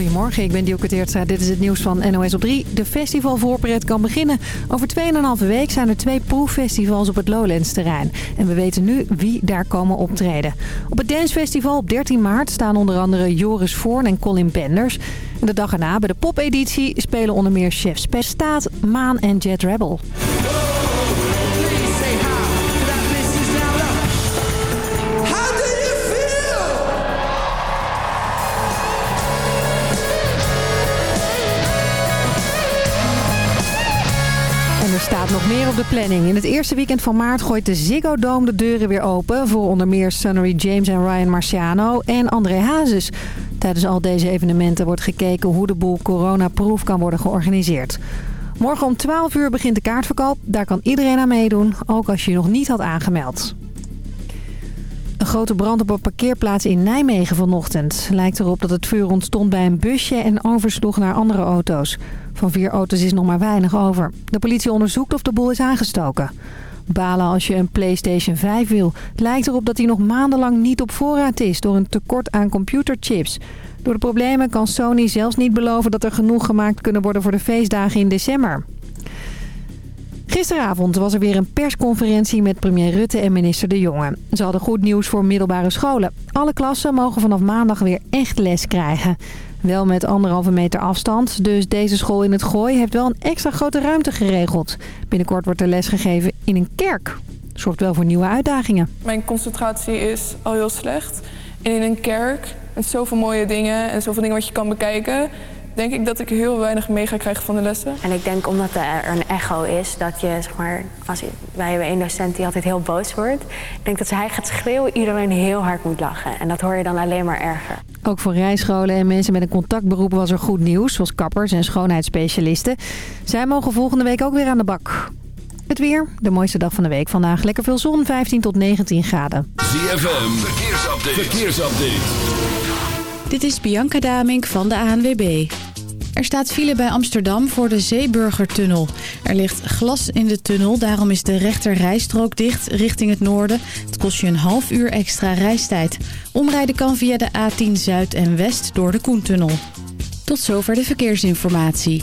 Goedemorgen, ik ben Dielke. Dit is het nieuws van NOS op 3. De festivalvoorpret kan beginnen. Over 2,5 week zijn er twee proeffestivals op het Lowlands-terrein. En we weten nu wie daar komen optreden. Op het Dancefestival op 13 maart staan onder andere Joris Voorn en Colin Benders. En de dag erna bij de popeditie spelen onder meer Chef Spestaat, Maan en Jet Rebel. Meer op de planning. In het eerste weekend van maart gooit de Ziggo Dome de deuren weer open... voor onder meer Sunnery James en Ryan Marciano en André Hazes. Tijdens al deze evenementen wordt gekeken hoe de boel coronaproof kan worden georganiseerd. Morgen om 12 uur begint de kaartverkoop. Daar kan iedereen aan meedoen, ook als je je nog niet had aangemeld. Een grote brand op een parkeerplaats in Nijmegen vanochtend. Lijkt erop dat het vuur ontstond bij een busje en oversloeg naar andere auto's. Van vier auto's is nog maar weinig over. De politie onderzoekt of de boel is aangestoken. Balen als je een PlayStation 5 wil. Het lijkt erop dat die nog maandenlang niet op voorraad is door een tekort aan computerchips. Door de problemen kan Sony zelfs niet beloven dat er genoeg gemaakt kunnen worden voor de feestdagen in december. Gisteravond was er weer een persconferentie met premier Rutte en minister De Jonge. Ze hadden goed nieuws voor middelbare scholen. Alle klassen mogen vanaf maandag weer echt les krijgen. Wel met anderhalve meter afstand, dus deze school in het Gooi heeft wel een extra grote ruimte geregeld. Binnenkort wordt er les gegeven in een kerk. Zorgt wel voor nieuwe uitdagingen. Mijn concentratie is al heel slecht. En in een kerk, met zoveel mooie dingen en zoveel dingen wat je kan bekijken... denk ik dat ik heel weinig mee ga krijgen van de lessen. En ik denk omdat er een echo is, dat je, zeg maar, als, wij hebben één docent die altijd heel boos wordt. Ik denk dat als hij gaat schreeuwen, iedereen heel hard moet lachen. En dat hoor je dan alleen maar erger. Ook voor rijscholen en mensen met een contactberoep was er goed nieuws, zoals kappers en schoonheidsspecialisten. Zij mogen volgende week ook weer aan de bak. Het weer, de mooiste dag van de week vandaag. Lekker veel zon, 15 tot 19 graden. ZFM, verkeersupdate. verkeersupdate. Dit is Bianca Damink van de ANWB. Er staat file bij Amsterdam voor de Zeeburgertunnel. Er ligt glas in de tunnel, daarom is de rechter rijstrook dicht richting het noorden. Het kost je een half uur extra reistijd. Omrijden kan via de A10 Zuid en West door de Koentunnel. Tot zover de verkeersinformatie.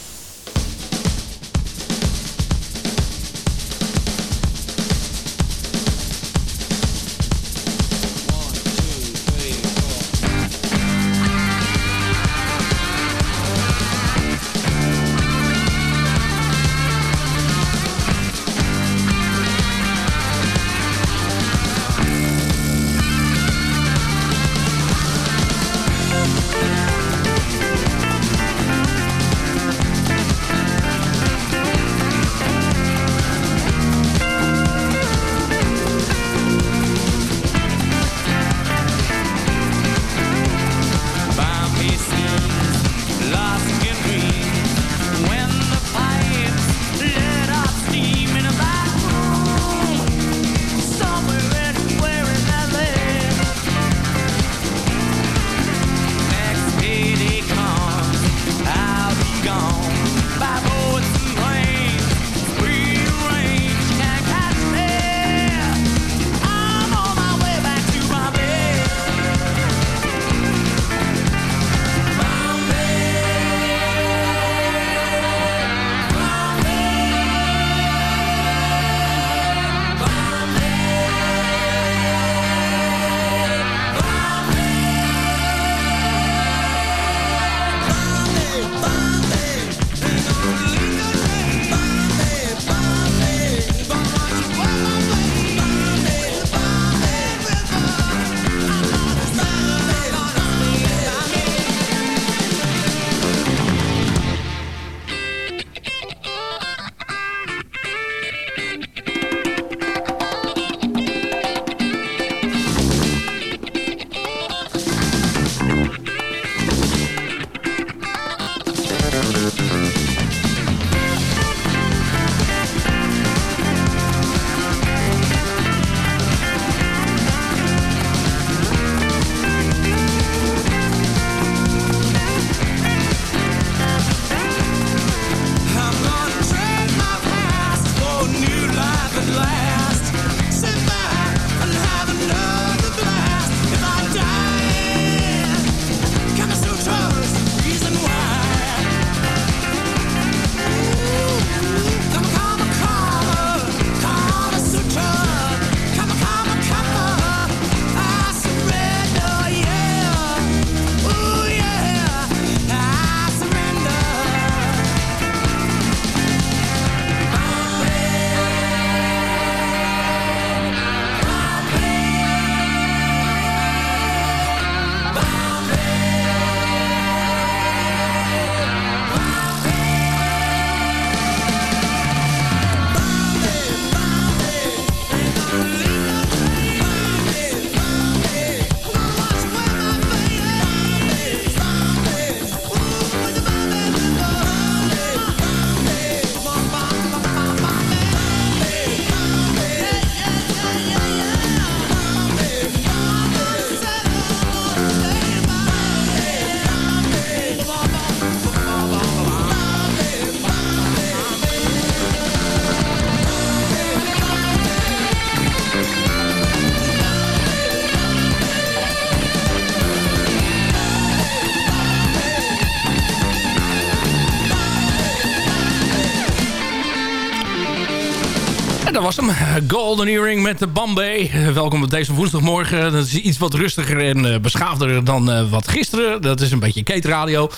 Golden Earring met de Bombay. Welkom op deze woensdagmorgen. Dat is iets wat rustiger en uh, beschaafder dan uh, wat gisteren. Dat is een beetje keetradio.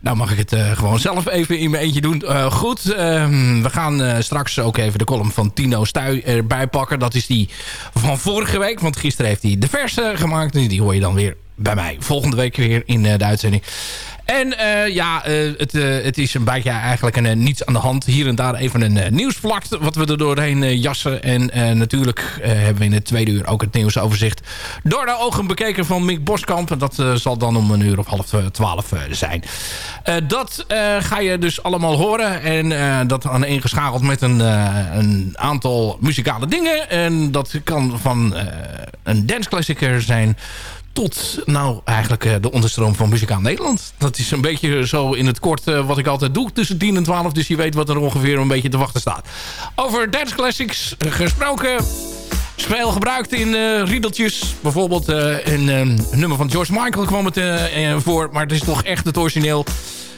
Nou mag ik het uh, gewoon zelf even in mijn eentje doen. goed, ehm, we gaan straks ook even de column van Tino Stuy erbij pakken. Dat is die van vorige week. Want gisteren heeft hij de verse gemaakt. Die hoor je dan weer bij mij. Volgende week weer in de uitzending. En uh, ja, uh, het, uh, het is een beetje eigenlijk een, niets aan de hand. Hier en daar even een nieuwsvlak wat we er doorheen jassen. En natuurlijk hebben we in het tweede uur ook het nieuwsoverzicht door de ogen bekeken van Mick Boskamp. Dat zal dan om een uur of half twaalf zijn. dat ga je dus allemaal horen. En dat aan ingeschakeld met een, een aantal muzikale dingen. En dat kan van een danceklassieker zijn tot nou eigenlijk uh, de onderstroom van Muzikaal Nederland. Dat is een beetje zo in het kort uh, wat ik altijd doe tussen 10 en 12. Dus je weet wat er ongeveer een beetje te wachten staat. Over Dance Classics gesproken. Veel gebruikt in uh, riedeltjes. Bijvoorbeeld een nummer van George Michael kwam het voor. Maar het is toch echt het origineel.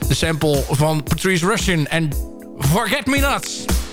De sample van Patrice Russian en Forget Me Not.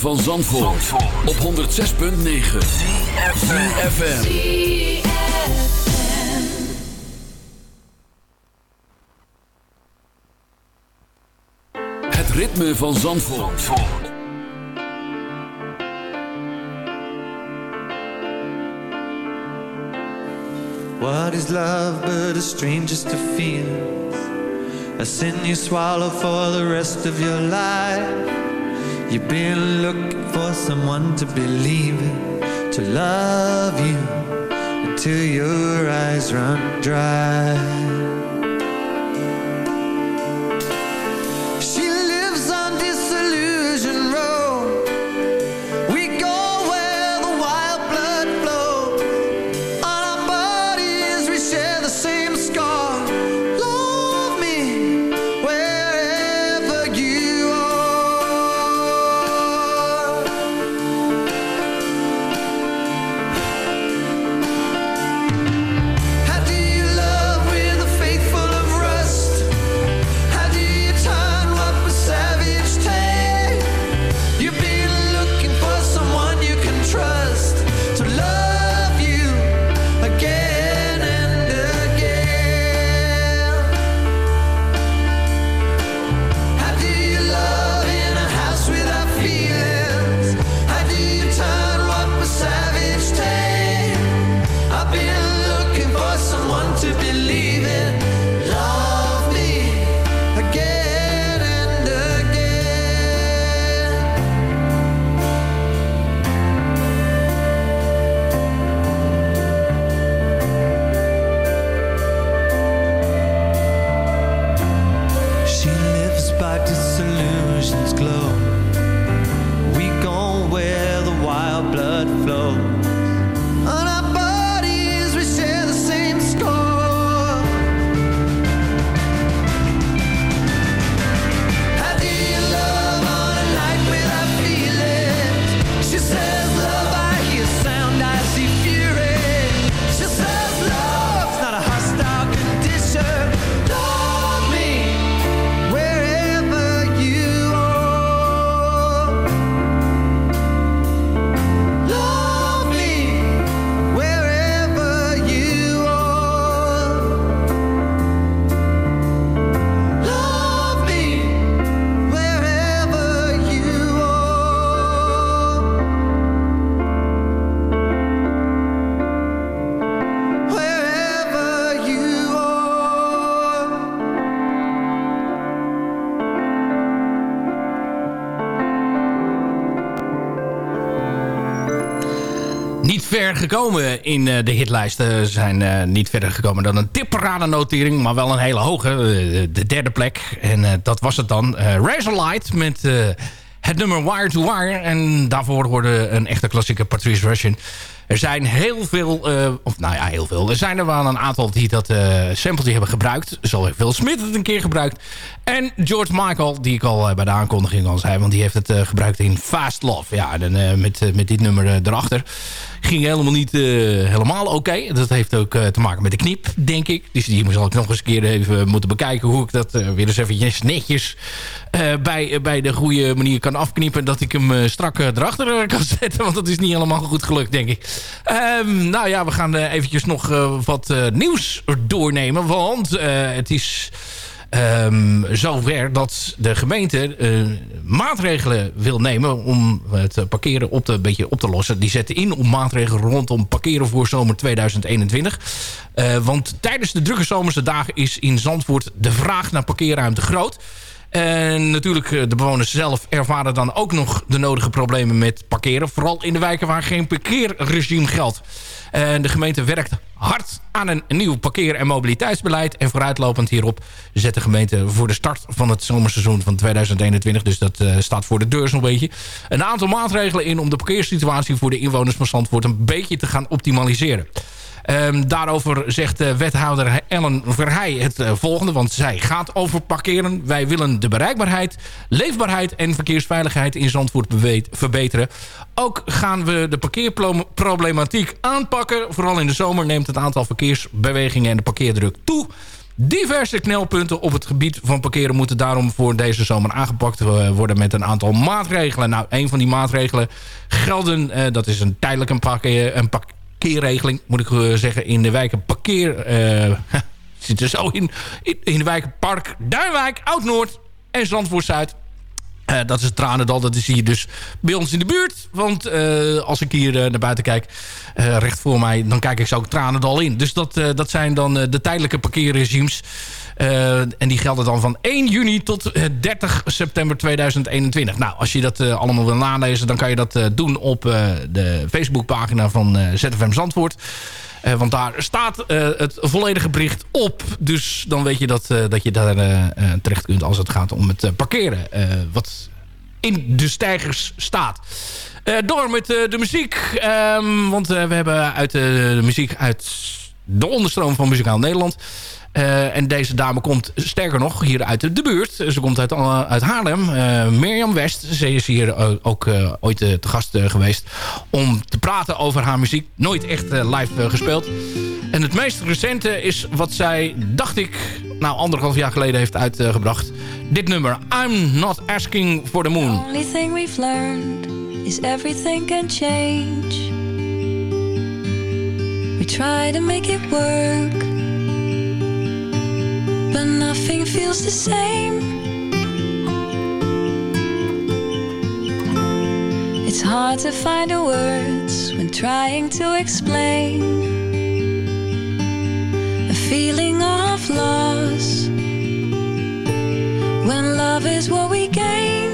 Van Zandvoort, op 106.9 CFFM Het ritme van Zandvoort. What is love but a strangest to feel? A sin you swallow for the rest of your life. You've been looking for someone to believe in, to love you until your eyes run dry. Gekomen in uh, de hitlijsten. zijn uh, niet verder gekomen dan een tipparade-notering. Maar wel een hele hoge. De derde plek. En dat was het dan. Razorlight met het nummer Wire to Wire. En daarvoor hoorde een echte klassieke Patrice Russian. Er zijn heel veel, of nou ja, heel veel. Er zijn er wel een aantal die dat uh, sampletje hebben gebruikt. Zo heeft Phil Smith het een keer gebruikt. En George Michael, die ik al bij de aankondiging al zei. Want die heeft het gebruikt in Fast Love. Ja, en, met, met dit nummer erachter ging helemaal niet uh, helemaal oké. Dat heeft ook uh, te maken met de knip, denk ik. Dus die zal ik nog eens een keer even moeten bekijken... hoe ik dat uh, weer eens eventjes netjes bij, bij de goede manier kan afknippen... dat ik hem strak erachter kan zetten. Want dat is niet helemaal goed gelukt, denk ik. Um, nou ja, we gaan eventjes nog wat nieuws doornemen. Want het is um, zover dat de gemeente uh, maatregelen wil nemen om het parkeren op te, een beetje op te lossen. Die zetten in om maatregelen rondom parkeren voor zomer 2021. Uh, want tijdens de drukke zomerse dagen is in Zandvoort de vraag naar parkeerruimte groot. En natuurlijk, eh, de bewoners zelf ervaren dan ook nog de nodige problemen met parkeren. Vooral in de wijken waar geen parkeerregime geldt. En de gemeente werkt hard aan een nieuw parkeer- en mobiliteitsbeleid. En vooruitlopend hierop zet de gemeente voor de start van het zomerseizoen van 2021... dus dat uh, staat voor de deur zo'n beetje... een aantal maatregelen in om de parkeersituatie voor de inwoners van Zandvoort... een beetje te gaan optimaliseren. Um, daarover zegt uh, wethouder Ellen Verheij het uh, volgende. Want zij gaat over parkeren. Wij willen de bereikbaarheid, leefbaarheid en verkeersveiligheid in Zandvoort verbeteren. Ook gaan we de parkeerproblematiek aanpakken. Vooral in de zomer neemt het aantal verkeersbewegingen en de parkeerdruk toe. Diverse knelpunten op het gebied van parkeren moeten daarom voor deze zomer aangepakt eh, worden met een aantal maatregelen. Nou, een van die maatregelen gelden, dat is een tijdelijke parkeer, een parkeerregeling, moet ik uh, zeggen, in de wijken parkeer... zit er zo in, in, de wijken Park, Duinwijk, Oud-Noord en Zandvoort-Zuid. Uh, dat is het Tranendal, dat is hier dus bij ons in de buurt. Want als ik hier naar buiten kijk, recht voor mij... dan kijk ik zo Tranendal in. Dus dat, dat zijn dan de tijdelijke parkeerregimes. En die gelden dan van 1 juni tot 30 september 2021. Nou, als je dat allemaal wil nalezen... dan kan je dat doen op de Facebookpagina van ZFM Zandvoort. Want daar staat het volledige bericht op. Dus dan weet je dat, dat je daar terecht kunt als het gaat om het parkeren. wat in de stijgers staat. door met de muziek. Um, want we hebben uit de muziek uit de onderstroom van Muzikaal Nederland... Uh, en deze dame komt sterker nog hier uit de, buurt. Ze komt uit, uit Haarlem. Uh, Mirjam West. Ze is hier ook ooit te gast geweest om te praten over haar muziek. Nooit echt live gespeeld. En het meest recente is wat zij, dacht ik, nou anderhalf jaar geleden heeft uitgebracht. Dit nummer, I'm Not Asking for the Moon. The only thing we've learned is everything can change. We try to make it work. But nothing feels the same. It's hard to find the words when trying to explain a feeling of loss when love is what we gain.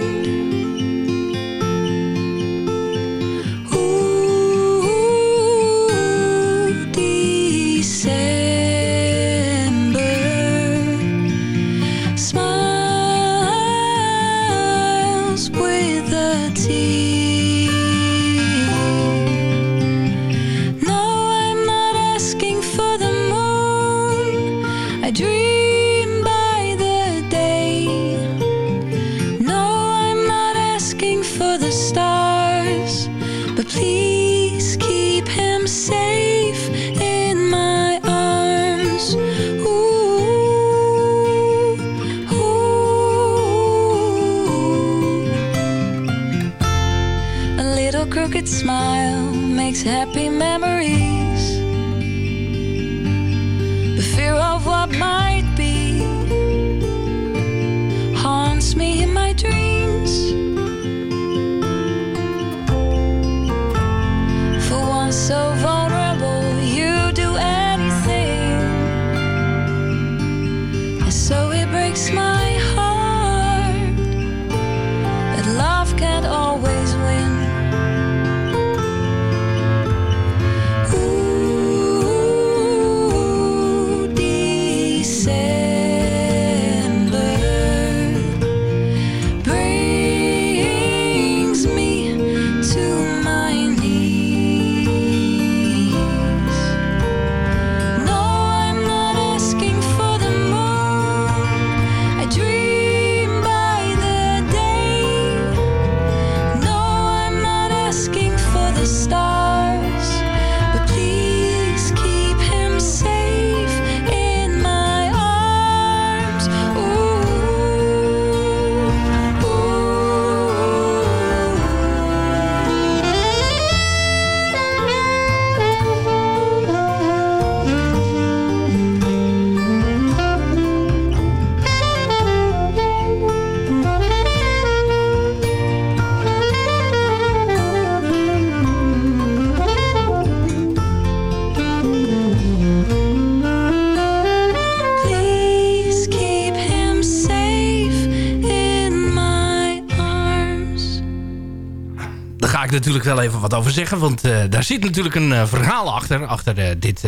Natuurlijk wel even wat over zeggen. Want uh, daar zit natuurlijk een uh, verhaal achter. Achter uh, dit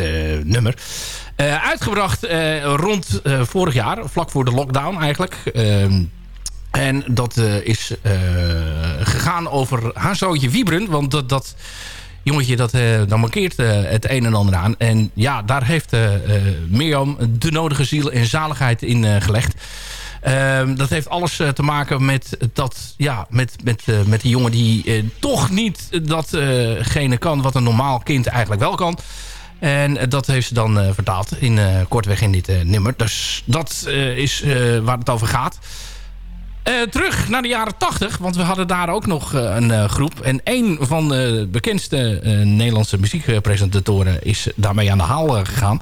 nummer. uitgebracht rond vorig jaar. Vlak voor de lockdown eigenlijk. Ehm, en dat is gegaan over haar zoontje Wiebren. Want dat... dat jongetje, dat, dan markeert het een en ander aan. En ja, daar heeft Mirjam de nodige ziel en zaligheid in gelegd. Um, dat heeft alles uh, te maken met, dat, ja, met, met, uh, met die jongen die uh, toch niet datgene kan wat een normaal kind eigenlijk wel kan. En dat heeft ze dan vertaald in, kortweg in dit nummer. Dus dat is waar het over gaat. terug naar de jaren 80, want we hadden daar ook nog een groep. En een van de bekendste Nederlandse muziekpresentatoren is daarmee aan de haal gegaan.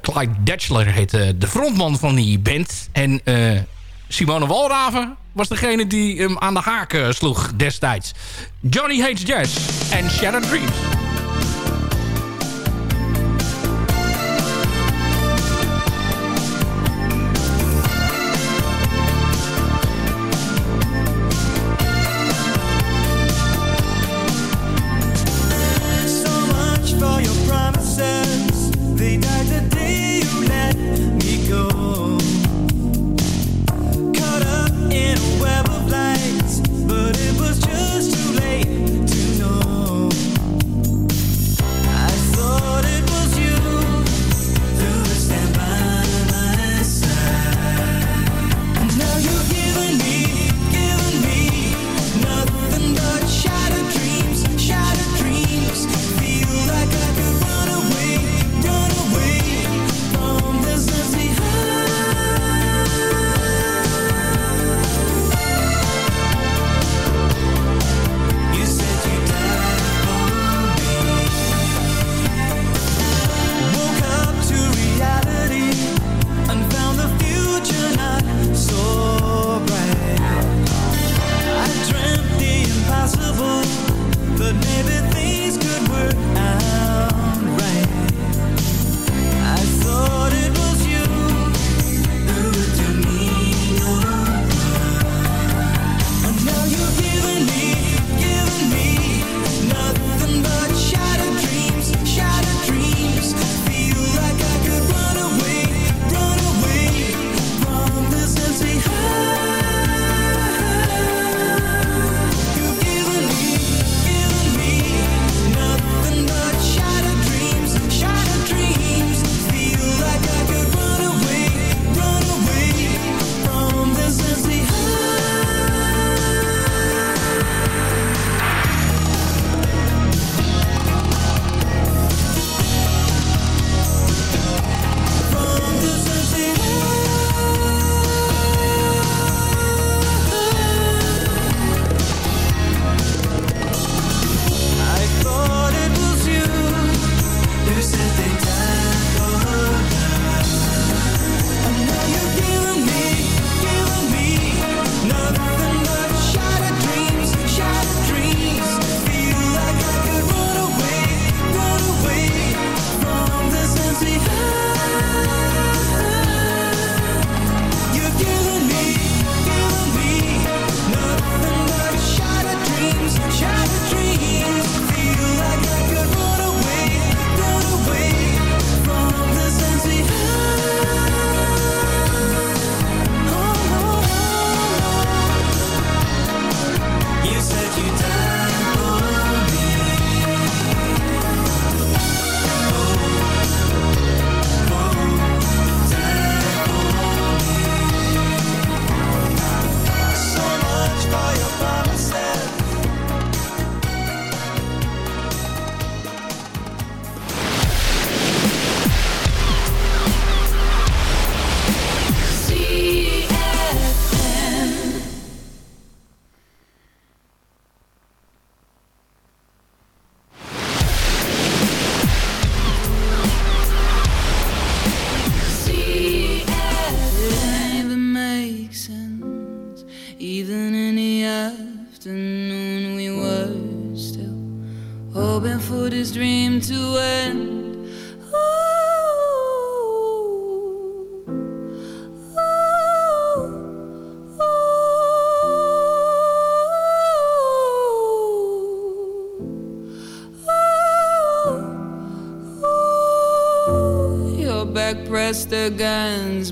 Clyde Datchler heet de frontman van die band. En Simone Walraven was degene die hem aan de haak sloeg destijds. Johnny Hates Jazz en Shattered Dreams.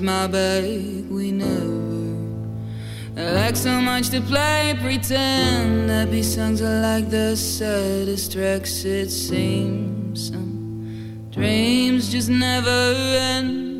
My bag, We never like so much to play pretend. that Happy songs are like the saddest tracks. It seems some dreams just never end.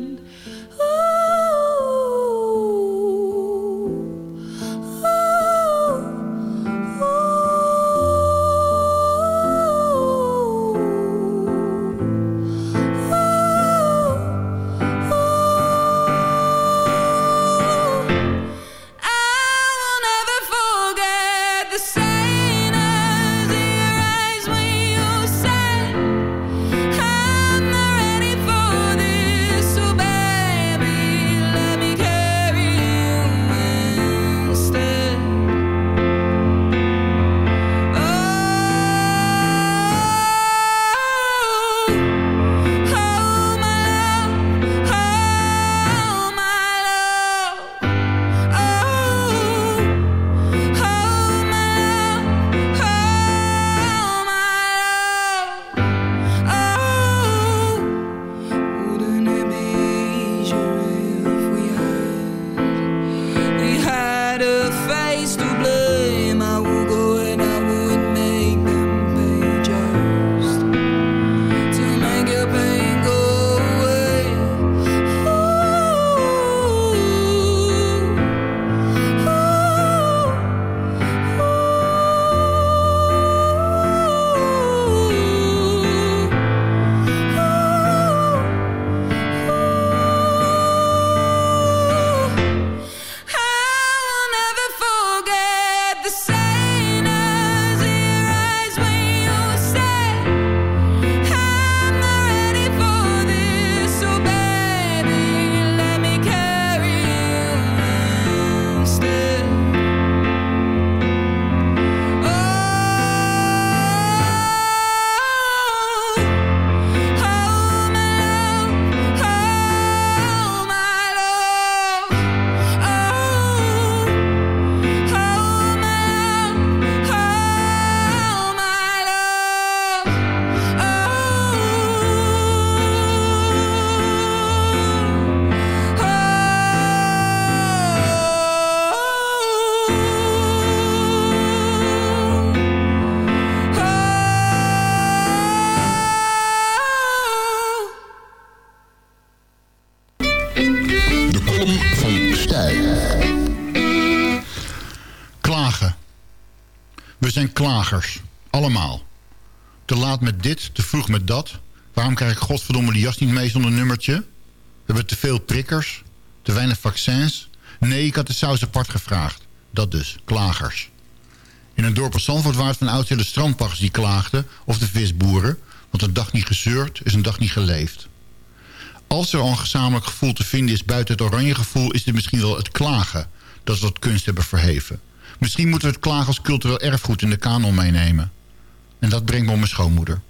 Dit, te vroeg met dat. Waarom krijg ik godverdomme die jas niet mee zonder nummertje? We hebben te veel prikkers. Te weinig vaccins. Nee, ik had de saus apart gevraagd. Dat dus, klagers. In een dorp als Zandvoort waren het van oudsher de strandpachters die klaagden... of de visboeren, want een dag niet gezeurd is een dag niet geleefd. Als er al een gezamenlijk gevoel te vinden is buiten het oranje gevoel... is dit misschien wel het klagen dat we tot kunst hebben verheven. Misschien moeten we het klagen als cultureel erfgoed in de kanon meenemen. En dat brengt me op mijn schoonmoeder.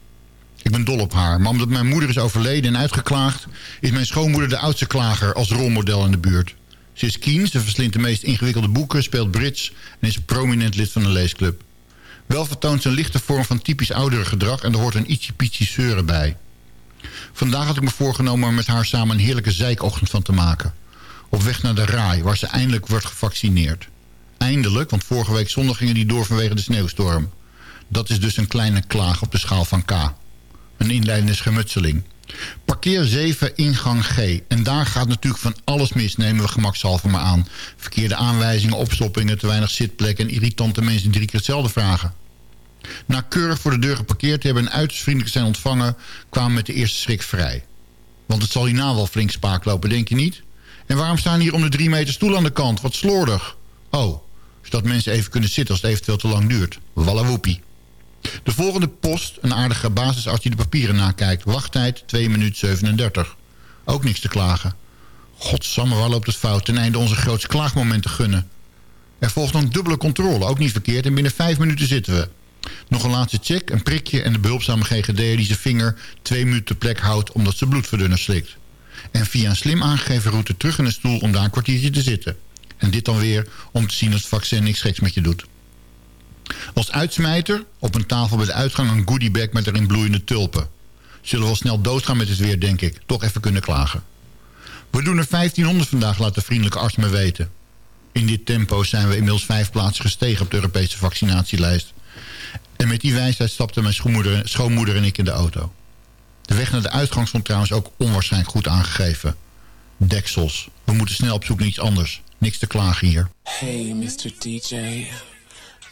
Ik ben dol op haar, maar omdat mijn moeder is overleden en uitgeklaagd... is mijn schoonmoeder de oudste klager als rolmodel in de buurt. Ze is keen, ze verslindt de meest ingewikkelde boeken, speelt bridge... en is prominent lid van de leesclub. Wel vertoont ze een lichte vorm van typisch oudere gedrag... en er hoort een ietsje zeuren bij. Vandaag had ik me voorgenomen om met haar samen een heerlijke zeikochtend van te maken. Op weg naar de RAI, waar ze eindelijk wordt gevaccineerd. Eindelijk, want vorige week zondag gingen die door vanwege de sneeuwstorm. Dat is dus een kleine klaag op de schaal van K. Een inleidende schermutseling. Parkeer 7, ingang G. En daar gaat natuurlijk van alles mis, nemen we gemakshalve maar aan. Verkeerde aanwijzingen, opstoppingen, te weinig zitplekken... en irritante mensen drie keer hetzelfde vragen. Na keurig voor de deur geparkeerd te hebben en uiterst vriendelijk zijn ontvangen... kwamen met de eerste schrik vrij. Want het zal hierna wel flink spaak lopen, denk je niet? En waarom staan hier om de drie meter stoel aan de kant? Wat slordig. Oh, zodat mensen even kunnen zitten als het eventueel te lang duurt. Wallawoepie. De volgende post, een aardige basisarts die de papieren nakijkt. Wachttijd 2 minuten 37. Ook niks te klagen. Godsamme, waar loopt het fout? Ten einde onze grootste klaagmoment te gunnen. Er volgt een dubbele controle, ook niet verkeerd. En binnen 5 minuten zitten we. Nog een laatste check, een prikje en de behulpzame GGD die zijn vinger twee minuten te plek houdt omdat ze bloedverdunner slikt. En via een slim aangegeven route terug in een stoel om daar een kwartiertje te zitten. En dit dan weer om te zien dat het vaccin niks geks met je doet. Als uitsmijter op een tafel bij de uitgang een goodiebag met erin bloeiende tulpen. Zullen we wel snel doodgaan met het weer, denk ik. Toch even kunnen klagen. We doen er 1500 vandaag, laat de vriendelijke arts me weten. In dit tempo zijn we inmiddels vijf plaatsen gestegen op de Europese vaccinatielijst. En met die wijsheid stapten mijn schoonmoeder, schoonmoeder en ik in de auto. De weg naar de uitgang stond trouwens ook onwaarschijnlijk goed aangegeven. Deksels. We moeten snel op zoek naar iets anders. Niks te klagen hier. Hey, Mr. DJ.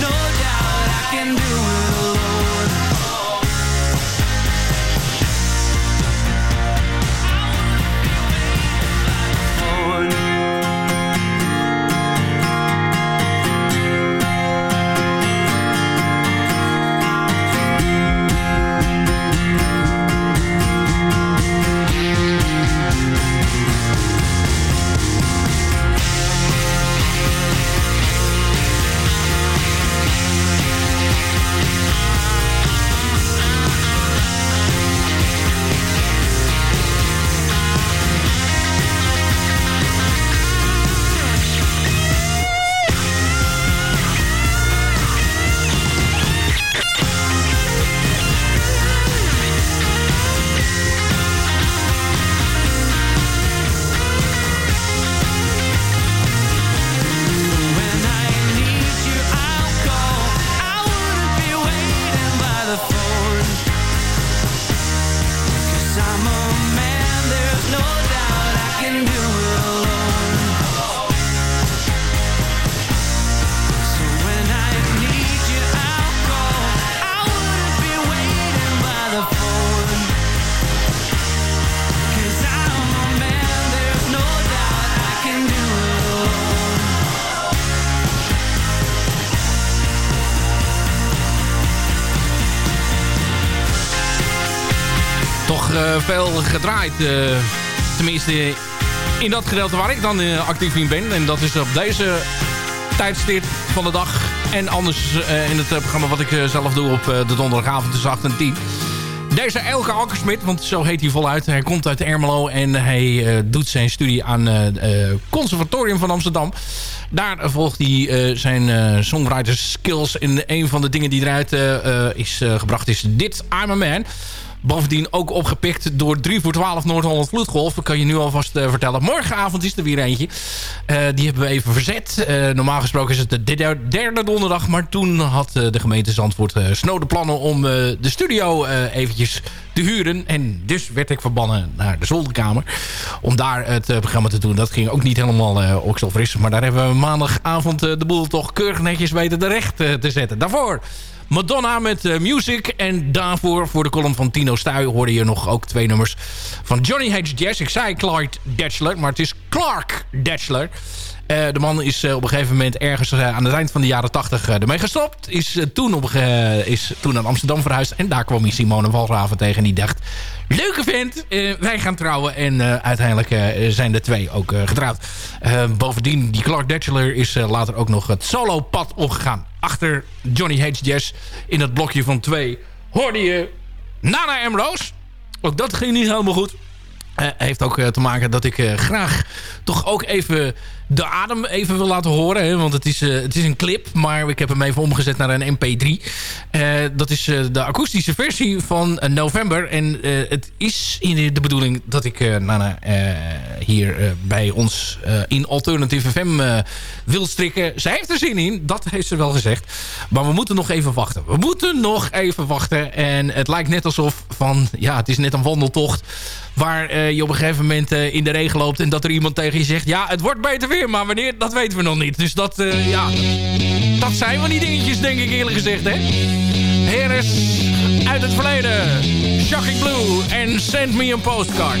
No doubt I can do it gedraaid. eh, tenminste, in dat gedeelte waar ik dan eh, actief in ben. En dat is op deze tijdstip van de dag. En anders eh, in het programma wat ik zelf doe op de donderdagavond tussen 8 en 10. Deze Elke Alkersmit, want zo heet hij voluit. Hij komt uit Ermelo en hij doet zijn studie aan het Conservatorium van Amsterdam. Daar volgt hij zijn songwriter skills. En een van de dingen die eruit is gebracht is dit I'm a Man. Bovendien ook opgepikt door 3 voor 12 Noord-Holland Vloedgolf. Dat kan je nu alvast eh, vertellen. Morgenavond is er weer eentje. Eh, die hebben we even verzet. Eh, normaal gesproken is het de derde, donderdag. Maar toen had de gemeente Zandvoort snode plannen om de studio eventjes te huren. En dus werd ik verbannen naar de zolderkamer. Om daar het programma te doen. Dat ging ook niet helemaal uh, okselfris. Maar daar hebben we maandagavond de boel toch keurig netjes weten terecht te zetten. Daarvoor... Madonna met uh, Music. En daarvoor, voor de column van Tino Stuy... hoorde je nog ook twee nummers van Johnny H. Jazz. Ik zei Clark Datchler, maar het is Clark Datchler. Uh, de man is uh, op een gegeven moment ergens uh, aan het eind van de jaren 80 ermee gestopt. Is, toen op, is toen naar Amsterdam verhuisd. En daar kwam hij Simone Walraven tegen. En die dacht, leuke vent, wij gaan trouwen. En uiteindelijk zijn de twee ook getrouwd. bovendien, die Clark Datchler is later ook nog het solo pad opgegaan. Achter Johnny H. Jazz in het blokje van twee hoorde je Nana Ambrose. Ook dat ging niet helemaal goed. Uh, heeft ook uh, te maken dat ik uh, graag toch ook even de adem even wil laten horen. Hè? Want het is, het is een clip, maar ik heb hem even omgezet naar een mp3. dat is de akoestische versie van november. En het is in de bedoeling dat ik Nana hier bij ons in Alternative FM wil strikken. Zij heeft er zin in, dat heeft ze wel gezegd. Maar we moeten nog even wachten. We moeten nog even wachten. En het lijkt net alsof van, ja, het is net een wandeltocht waar uh, je op een gegeven moment uh, in de regen loopt... en dat er iemand tegen je zegt... ja, het wordt beter weer, maar wanneer, dat weten we nog niet. Dus dat, uh, ja... dat zijn van die dingetjes, denk ik eerlijk gezegd, hè? Hier is uit het verleden... Shocking Blue en Send Me a Postcard.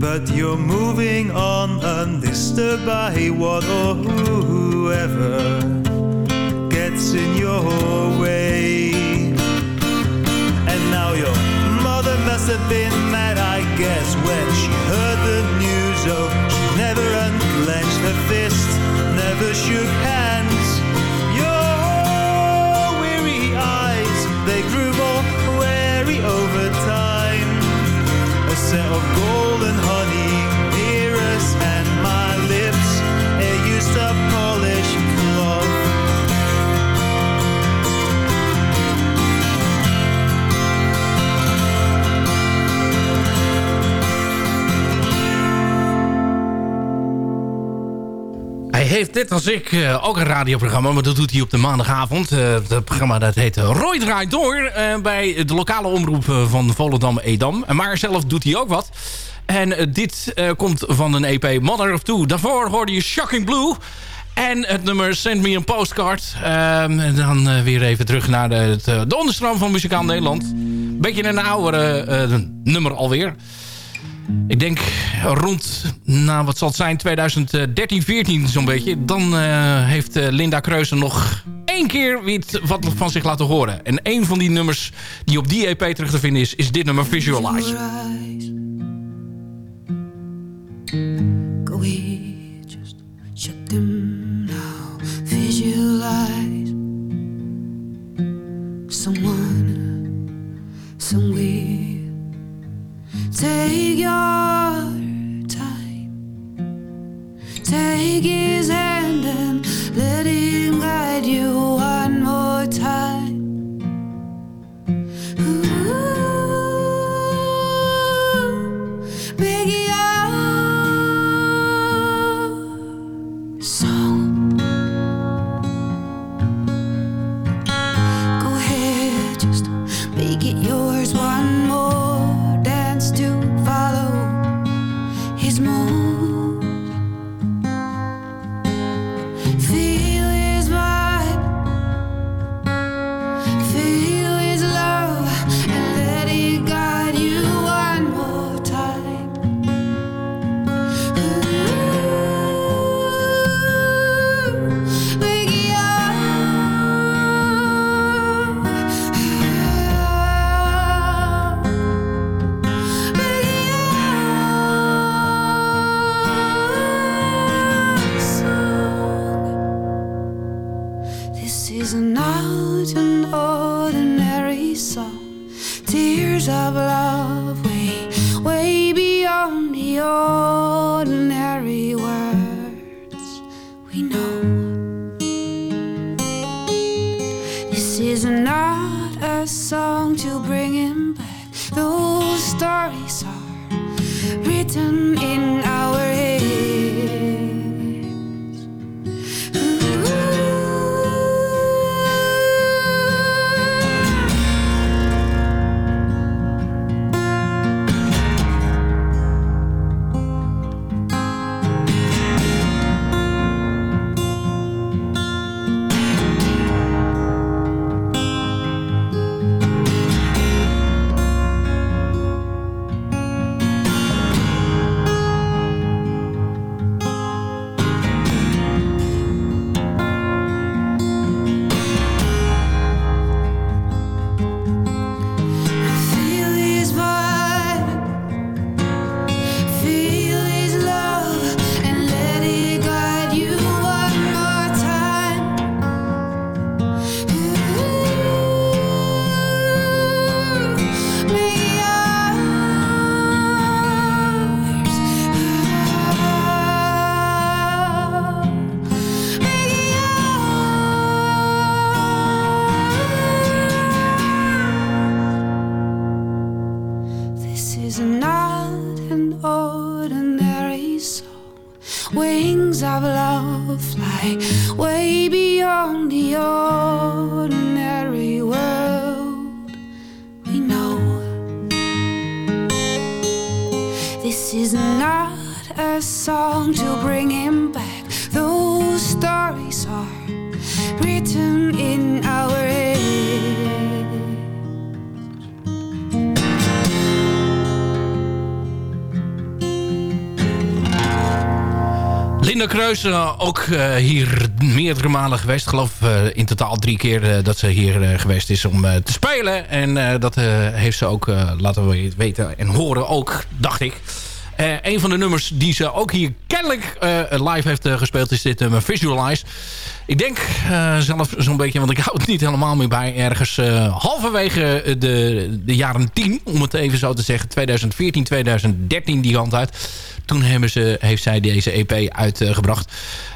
But you're moving on undisturbed by what or whoever gets in your way. And now your mother must have been mad, I guess, when set of golden honey heeft net als ik eh, ook een radioprogramma, maar dat doet hij op de maandagavond. Eh het programma dat heet Roy Draait Door eh, bij de lokale omroep eh, van Volendam-Edam. Maar zelf doet hij ook wat. En eh, dit eh, komt van een EP Mother of Two. Daarvoor hoorde je Shocking Blue. En het nummer Send Me a Postcard. Ehm, en dan eh, weer even terug naar de, eh, de onderstroom van Muzikaal Nederland. Beetje een oudere eh, nummer alweer. Ik denk rond, nou wat zal het zijn, 2013, 14 zo'n beetje. Dan eh, heeft eh, Linda Kreuzen nog één keer wat van zich laten horen. En een van die nummers die op die EP terug te vinden is, is dit nummer Visualize. Take your time. Take his hand and let him guide you one more time. In our. Linda eh, ook eh, hier meerdere malen geweest. Ik geloof eh, in totaal drie keer dat ze hier geweest is om te spelen. En dat heeft ze ook laten we weten en horen ook, dacht ik. Eh, een van de nummers die ze ook hier kennelijk eh, live heeft eh, gespeeld is dit Visualize. Ik denk zelf zo'n beetje, want ik hou het niet helemaal meer bij, ergens halverwege de, de jaren 10, om het even zo te zeggen, 2014, 2013 die kant uit. Toen hebben ze, heeft zij deze EP uitgebracht.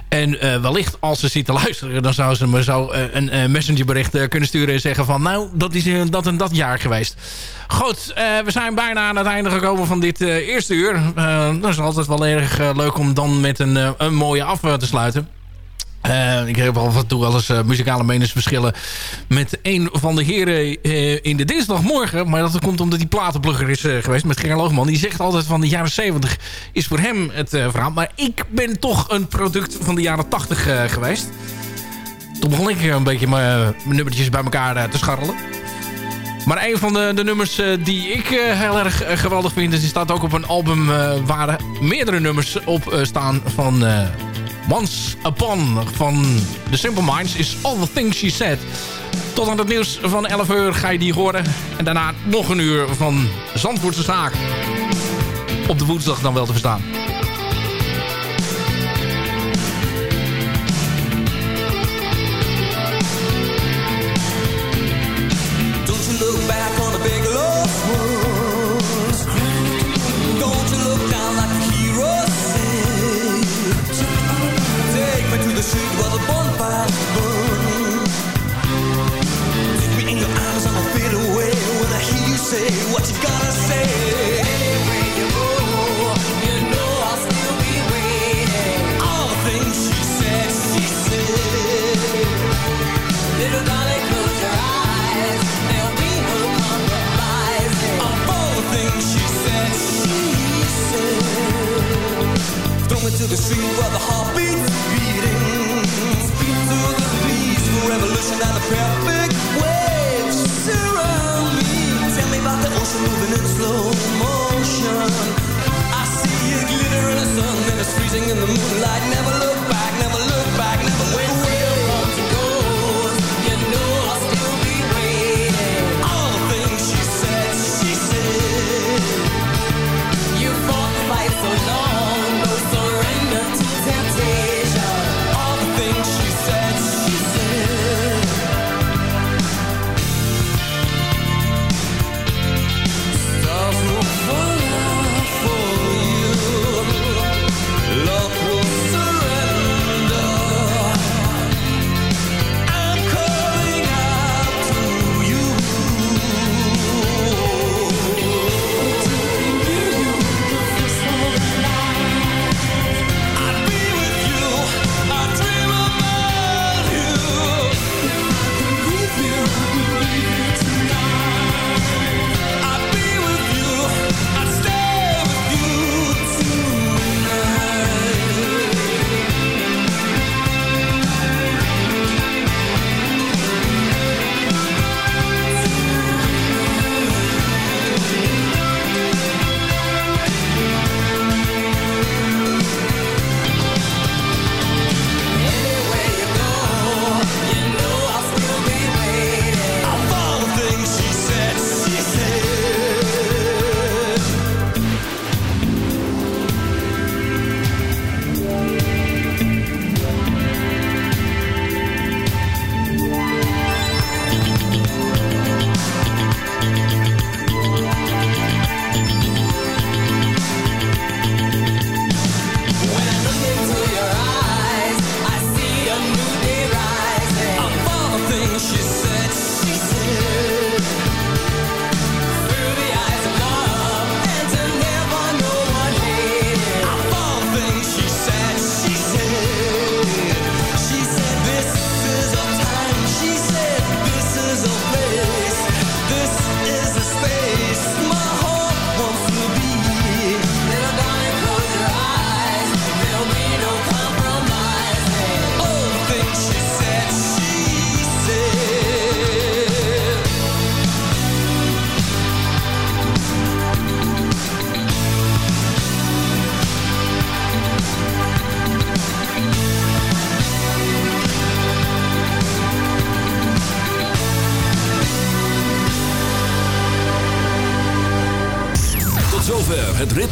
En eh, wellicht als ze zit te luisteren... dan zou ze me zo eh, een eh, messengerbericht kunnen sturen... en zeggen van nou, dat is dat en dat jaar geweest. Goed, we zijn bijna aan het einde gekomen van dit eerste uur. Dat is altijd wel erg leuk om dan met een, een mooie af te sluiten. Eh, ik heb af en toe wel eens eh, muzikale meningsverschillen met een van de heren eh, in de dinsdagmorgen. Maar dat komt omdat die platenplugger is geweest met Gerard Loogman. Die zegt altijd van de jaren 70 is voor hem het verhaal. Maar ik ben toch een product van de jaren 80 eh, geweest. Toen begon ik een beetje mijn nummertjes bij elkaar te scharrelen. Maar een van de, de nummers die ik heel erg geweldig vind... is die staat ook op een album waar er meerdere nummers op staan van... Once Upon van The Simple Minds is All The Things She Said. Tot aan het nieuws van 11 uur ga je die horen. En daarna nog een uur van Zandvoortse Zaak. Op de woensdag dan wel te verstaan.